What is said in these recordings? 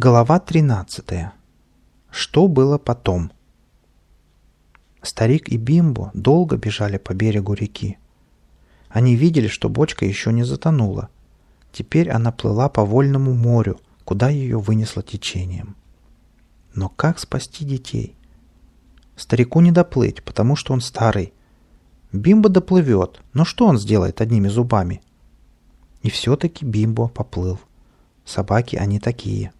Глава 13. Что было потом? Старик и Бимбо долго бежали по берегу реки. Они видели, что бочка еще не затонула. Теперь она плыла по вольному морю, куда ее вынесло течением. Но как спасти детей? Старику не доплыть, потому что он старый. Бимбо доплывет, но что он сделает одними зубами? И все-таки Бимбо поплыл. Собаки они такие.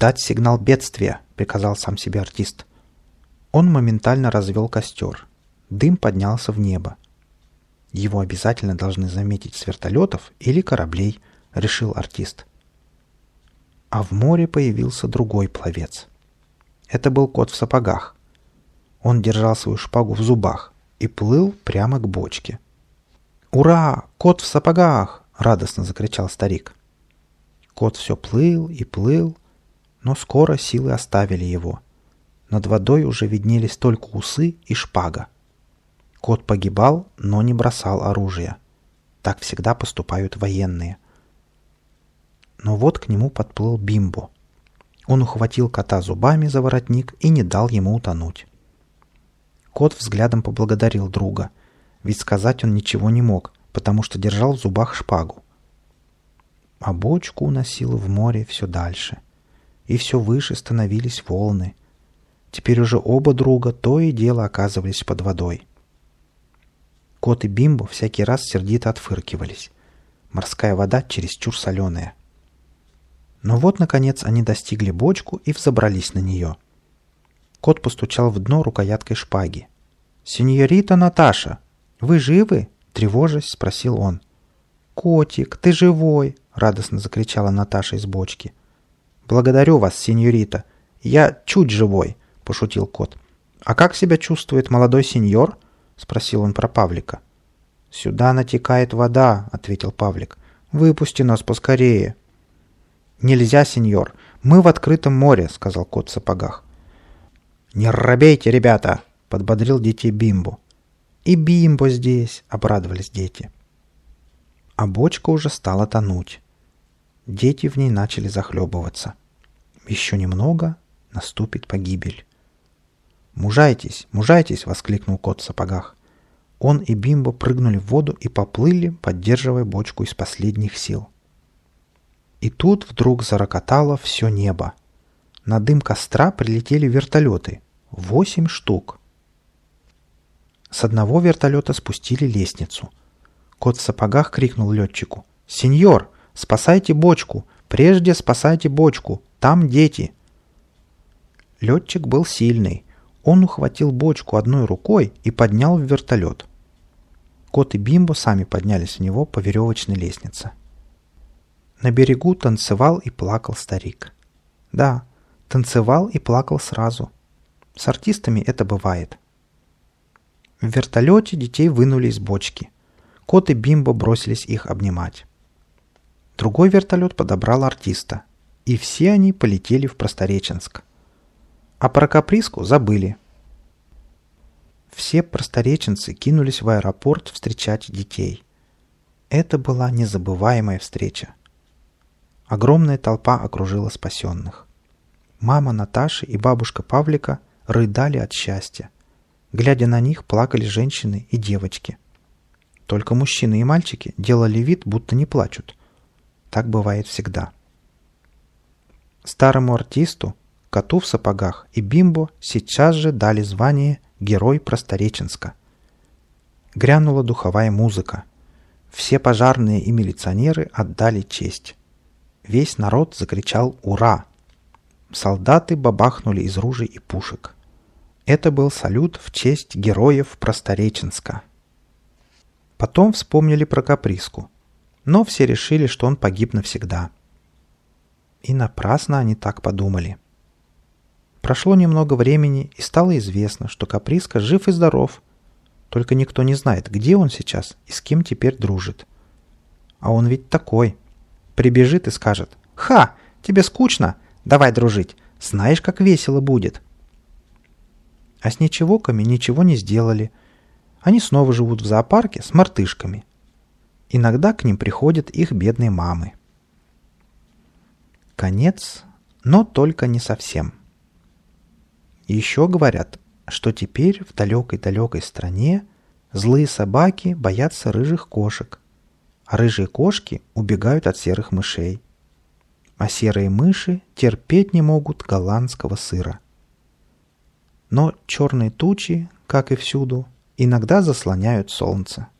«Дать сигнал бедствия», — приказал сам себе артист. Он моментально развел костер. Дым поднялся в небо. Его обязательно должны заметить с вертолетов или кораблей, решил артист. А в море появился другой пловец. Это был кот в сапогах. Он держал свою шпагу в зубах и плыл прямо к бочке. «Ура! Кот в сапогах!» — радостно закричал старик. Кот все плыл и плыл, но скоро силы оставили его. Над водой уже виднелись только усы и шпага. Кот погибал, но не бросал оружие. Так всегда поступают военные. Но вот к нему подплыл Бимбо. Он ухватил кота зубами за воротник и не дал ему утонуть. Кот взглядом поблагодарил друга, ведь сказать он ничего не мог, потому что держал в зубах шпагу. А бочку уносило в море все дальше — и все выше становились волны. Теперь уже оба друга то и дело оказывались под водой. Кот и Бимбо всякий раз сердито отфыркивались. Морская вода чересчур соленая. Но вот, наконец, они достигли бочку и взобрались на нее. Кот постучал в дно рукояткой шпаги. «Сеньорита Наташа, вы живы?» — тревожась спросил он. «Котик, ты живой!» — радостно закричала Наташа из бочки. «Благодарю вас, сеньорита. Я чуть живой», — пошутил кот. «А как себя чувствует молодой сеньор?» — спросил он про Павлика. «Сюда натекает вода», — ответил Павлик. «Выпусти нас поскорее». «Нельзя, сеньор. Мы в открытом море», — сказал кот в сапогах. «Не робейте, ребята!» — подбодрил детей Бимбо. «И Бимбо здесь!» — обрадовались дети. А бочка уже стала тонуть. Дети в ней начали захлебываться. Еще немного, наступит погибель. «Мужайтесь, мужайтесь!» — воскликнул кот в сапогах. Он и Бимбо прыгнули в воду и поплыли, поддерживая бочку из последних сил. И тут вдруг зарокотало все небо. На дым костра прилетели вертолеты. Восемь штук. С одного вертолета спустили лестницу. Кот в сапогах крикнул летчику. «Сеньор, спасайте бочку! Прежде спасайте бочку! Там дети!» Летчик был сильный. Он ухватил бочку одной рукой и поднял в вертолет. Кот и Бимбо сами поднялись в него по веревочной лестнице. На берегу танцевал и плакал старик. Да, танцевал и плакал сразу. С артистами это бывает. В вертолете детей вынули из бочки. Кот и Бимбо бросились их обнимать. Другой вертолет подобрал артиста и все они полетели в Простореченск. А про каприску забыли. Все простореченцы кинулись в аэропорт встречать детей. Это была незабываемая встреча. Огромная толпа окружила спасенных. Мама Наташи и бабушка Павлика рыдали от счастья. Глядя на них, плакали женщины и девочки. Только мужчины и мальчики делали вид, будто не плачут. Так бывает всегда. Старому артисту, коту в сапогах и бимбо сейчас же дали звание «Герой Простореченска». Грянула духовая музыка. Все пожарные и милиционеры отдали честь. Весь народ закричал «Ура!». Солдаты бабахнули из ружей и пушек. Это был салют в честь героев Простореченска. Потом вспомнили про Каприску. Но все решили, что он погиб навсегда. И напрасно они так подумали. Прошло немного времени, и стало известно, что Каприска жив и здоров. Только никто не знает, где он сейчас и с кем теперь дружит. А он ведь такой. Прибежит и скажет «Ха, тебе скучно? Давай дружить. Знаешь, как весело будет». А с ничегоками ничего не сделали. Они снова живут в зоопарке с мартышками. Иногда к ним приходят их бедные мамы. Конец Но только не совсем. Еще говорят, что теперь в далекой-далекой стране злые собаки боятся рыжих кошек, а рыжие кошки убегают от серых мышей, а серые мыши терпеть не могут голландского сыра. Но черные тучи, как и всюду, иногда заслоняют солнце –